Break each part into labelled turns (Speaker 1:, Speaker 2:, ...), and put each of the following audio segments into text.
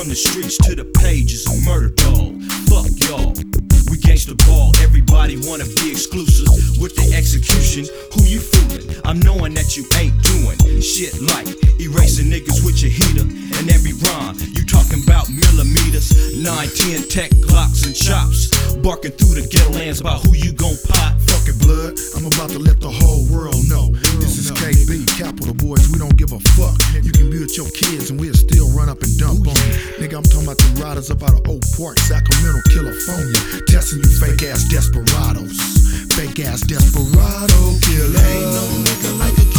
Speaker 1: from the streets to the pages, a murder dog. Fuck y'all, we gangsta ball. Everybody wanna be exclusive with the execution. Who you fooling? I'm knowing that you ain't doing shit like erasing niggas with your heater. And every rhyme, you talking about millimeters, 9, 10 tech clocks and chops. Barking through the ghetto lands about who you gon' pot.
Speaker 2: Fuck it, blood. I'm about to let the whole world know. This is KB, Capital Boys. We don't give a fuck. You can be with your kids and we'll up and dump on you. Nigga, I'm talking about the riders up out of Oak Park, Sacramento, California. Testing you fake ass desperados. Fake ass desperado killer. Ain't no nigga like a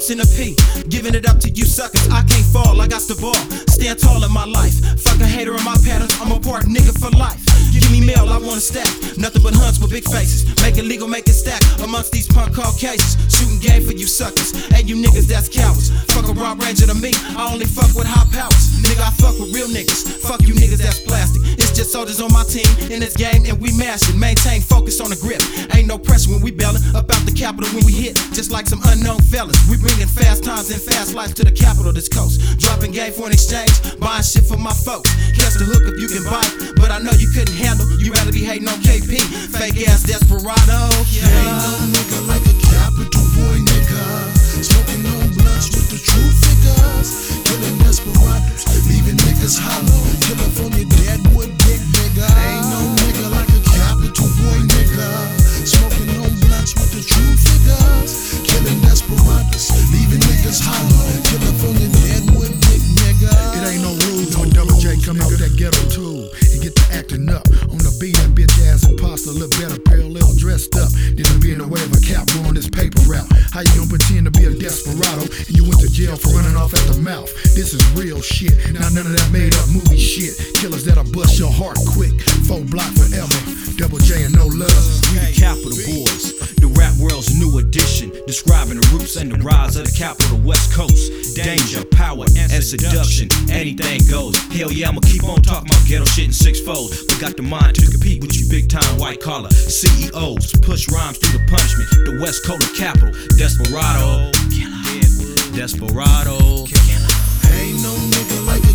Speaker 2: with
Speaker 3: in the P. Giving it up to you suckers, I can't fall, I got the ball. Stand tall in my life. Fuck a hater in my patterns, I'm a part nigga for life. Give me mail, I wanna stack. Nothing but hunts with big faces. Make it legal, make it stack. Amongst these punk call cases. Shooting game for you suckers. And you niggas that's cowards. Fuck a Rob Ranger to me, I only fuck with high powers. Nigga, I fuck with real niggas. Fuck you niggas that's plastic. It's just soldiers on my team in this game and we mashing. Maintain focus on the grip. Ain't no pressure when we bellin' about the capital when we hit. Just like some unknown fellas. We bringing fast times and fast life to the capital this coast. Dropping game for an exchange. Buying shit for my folks. Catch the hook if you can buy it. But I know you couldn't handle. You rather be hating on KP. Fake ass desperado.
Speaker 2: Ain't that ghetto too and get to acting up on the beat. That bitch ass imposter look better parallel dressed up than to be in the way of a cap blowing this paper out. How you gonna pretend to be a desperado and you went to jail for running off at the mouth? This is real shit, not none of that made up movie shit. Killers that'll bust your heart quick, four block forever. Double J and no love.
Speaker 1: We the capital boys, the rap world's describing the roots and the rise of the capital West Coast. Danger, power, and seduction, anything goes. Hell yeah, I'ma keep on talking about ghetto shit in six folds. But got the mind to compete with you big time white collar CEOs. Push rhymes through the punishment. The West Coast capital, Desperado, Desperado.
Speaker 2: Ain't no nigga like